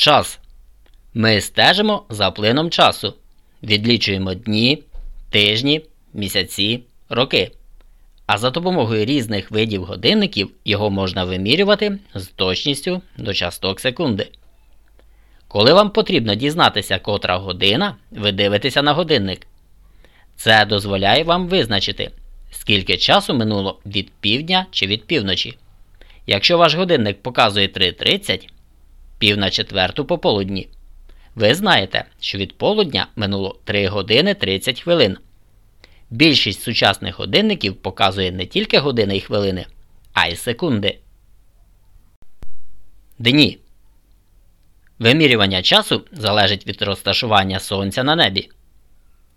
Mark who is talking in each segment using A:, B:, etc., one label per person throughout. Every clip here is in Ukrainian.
A: Час. Ми стежимо за плином часу. Відлічуємо дні, тижні, місяці, роки. А за допомогою різних видів годинників його можна вимірювати з точністю до часток секунди. Коли вам потрібно дізнатися, котра година, ви дивитеся на годинник. Це дозволяє вам визначити, скільки часу минуло від півдня чи від півночі. Якщо ваш годинник показує 3.30, пів на четверту пополудні, ви знаєте, що від полудня минуло 3 години 30 хвилин. Більшість сучасних годинників показує не тільки години і хвилини, а й секунди. Дні. Вимірювання часу залежить від розташування сонця на небі.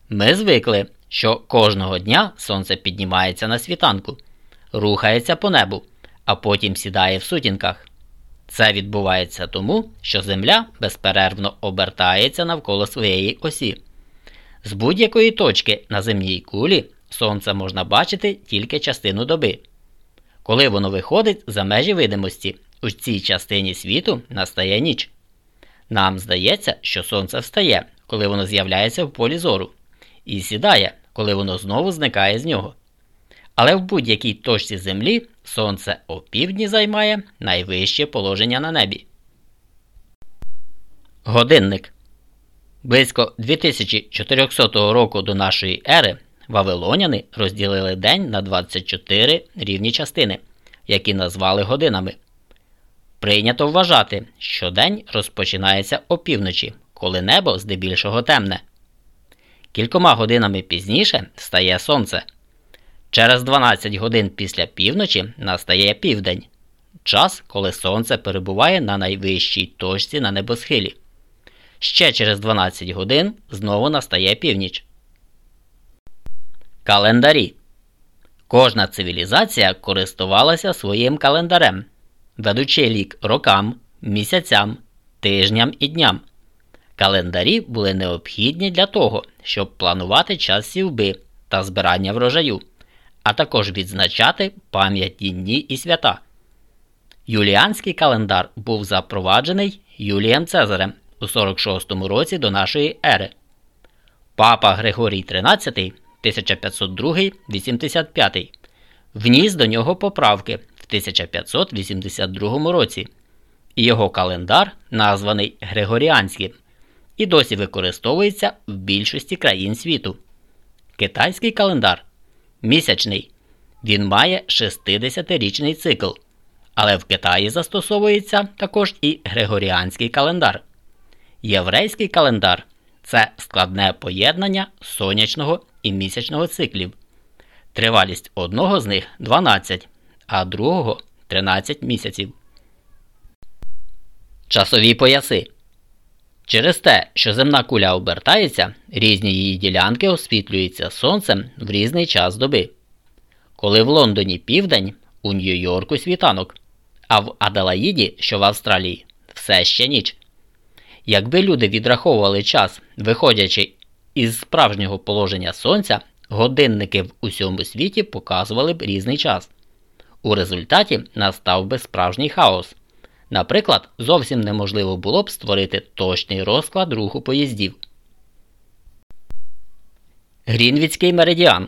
A: Ми звикли, що кожного дня сонце піднімається на світанку, рухається по небу, а потім сідає в сутінках. Це відбувається тому, що Земля безперервно обертається навколо своєї осі. З будь-якої точки на земній кулі сонце можна бачити тільки частину доби. Коли воно виходить за межі видимості, у цій частині світу настає ніч. Нам здається, що сонце встає, коли воно з'являється в полі зору, і сідає, коли воно знову зникає з нього. Але в будь-якій точці Землі сонце опівдні займає найвище положення на небі. Годинник Близько 2400 року до нашої ери Вавилоняни розділили день на 24 рівні частини, які назвали годинами. Прийнято вважати, що день розпочинається опівночі, коли небо здебільшого темне. Кількома годинами пізніше стає сонце. Через 12 годин після півночі настає південь час, коли сонце перебуває на найвищій точці на небосхилі. Ще через 12 годин знову настає північ. Календарі. Кожна цивілізація користувалася своїм календарем, ведучи лік рокам, місяцям, тижням і дням. Календарі були необхідні для того, щоб планувати час сівби та збирання врожаю, а також відзначати пам'ятні дні і свята. Юліанський календар був запроваджений Юлієм Цезарем у 46 році до нашої ери. Папа Григорій XIII 1502-85 вніс до нього поправки в 1582 році, і його календар названий Григоріанським і досі використовується в більшості країн світу. Китайський календар місячний. Він має 60-річний цикл, але в Китаї застосовується також і Григоріанський календар. Єврейський календар це складне поєднання сонячного і місячного циклів. Тривалість одного з них 12, а другого 13 місяців. Часові пояси. Через те, що земна куля обертається, різні її ділянки освітлюються сонцем в різний час доби. Коли в Лондоні південь, у Нью-Йорку світанок, а в Аделаїді, що в Австралії, все ще ніч. Якби люди відраховували час, виходячи із справжнього положення сонця, годинники в усьому світі показували б різний час. У результаті настав би справжній хаос. Наприклад, зовсім неможливо було б створити точний розклад руху поїздів. Грінвіцький меридіан.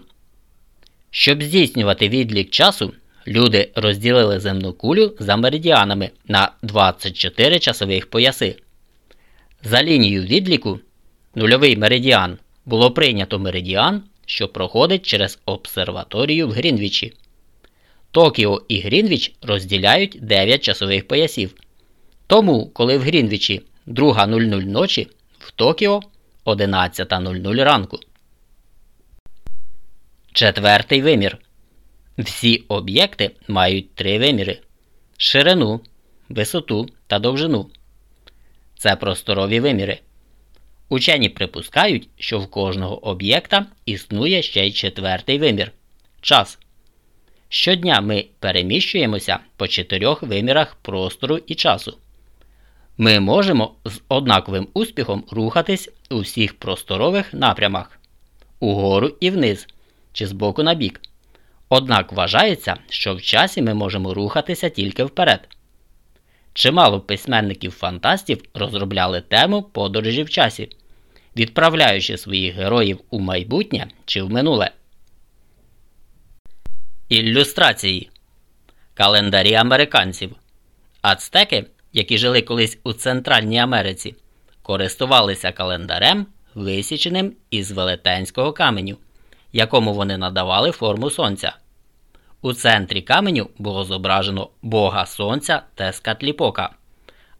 A: Щоб здійснювати відлік часу, люди розділили земну кулю за меридіанами на 24 часових пояси. За лінією відліку нульовий меридіан було прийнято меридіан, що проходить через обсерваторію в Грінвічі. Токіо і Грінвіч розділяють 9 часових поясів. Тому, коли в Грінвічі 2.00 ночі, в Токіо 11.00 ранку. Четвертий вимір. Всі об'єкти мають три виміри: ширину, висоту та довжину. Це просторові виміри. Учені припускають, що в кожного об'єкта існує ще й четвертий вимір час. Щодня ми переміщуємося по чотирьох вимірах простору і часу. Ми можемо з однаковим успіхом рухатись у всіх просторових напрямах угору і вниз чи з боку на бік. Однак вважається, що в часі ми можемо рухатися тільки вперед. Чимало письменників-фантастів розробляли тему подорожі в часі, відправляючи своїх героїв у майбутнє чи в минуле. Ілюстрації Календарі американців. Ацтеки, які жили колись у Центральній Америці, користувалися календарем, висіченим із велетенського каменю, якому вони надавали форму сонця. У центрі каменю було зображено Бога Сонця Тескатліпока,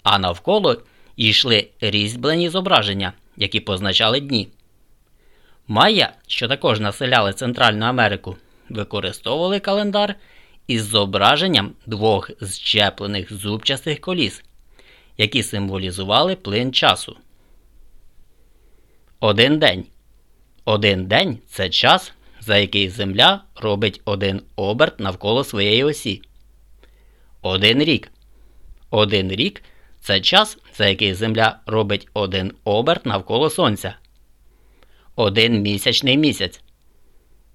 A: а навколо йшли різьблені зображення, які позначали дні. Майя, що також населяли Центральну Америку, використовували календар із зображенням двох зчеплених зубчастих коліс, які символізували плин часу. Один день. Один день це час, за який Земля робить один оберт навколо своєї осі. Один рік. Один рік це час, за який Земля робить один оберт навколо Сонця. Один місячний місяць.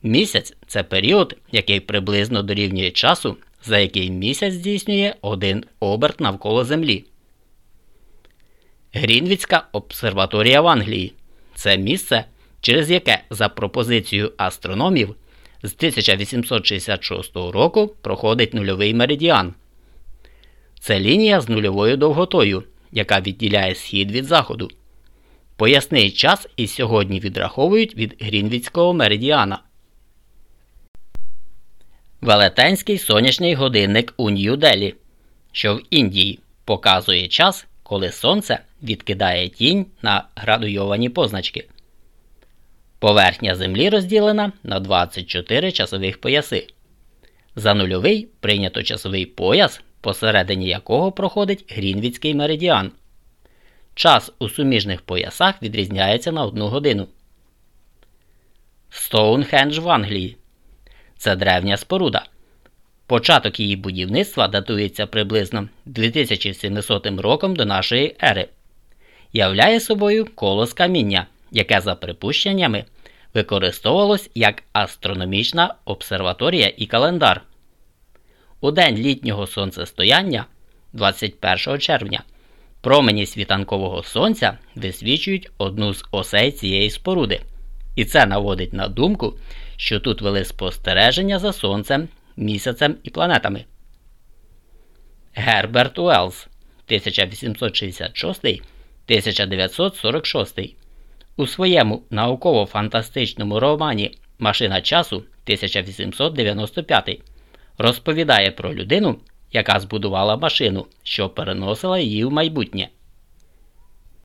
A: Місяць це період, який приблизно дорівнює часу, за який місяць здійснює один оберт навколо Землі. Грінвіцька обсерваторія в Англії це місце, через яке за пропозицією астрономів з 1866 року проходить нульовий меридіан. Це лінія з нульовою довготою, яка відділяє схід від заходу. Поясний час і сьогодні відраховують від Грінвіцького меридіана. Велетенський сонячний годинник у Нью-Делі, що в Індії показує час, коли сонце відкидає тінь на градуйовані позначки. Поверхня Землі розділена на 24 часових пояси. За нульовий прийнято часовий пояс, посередині якого проходить Грінвіцький меридіан. Час у суміжних поясах відрізняється на одну годину. Стоунхендж в Англії це древня споруда. Початок її будівництва датується приблизно 2700 роком до нашої ери. Являє собою колос каміння, яке, за припущеннями, використовувалось як астрономічна обсерваторія і календар. У день літнього сонцестояння, 21 червня, промені світанкового сонця висвічують одну з осей цієї споруди. І це наводить на думку, що тут вели спостереження за Сонцем, місяцем і планетами. Герберт Уеллс 1866-1946 у своєму науково-фантастичному романі Машина часу 1895 розповідає про людину, яка збудувала машину, що переносила її в майбутнє.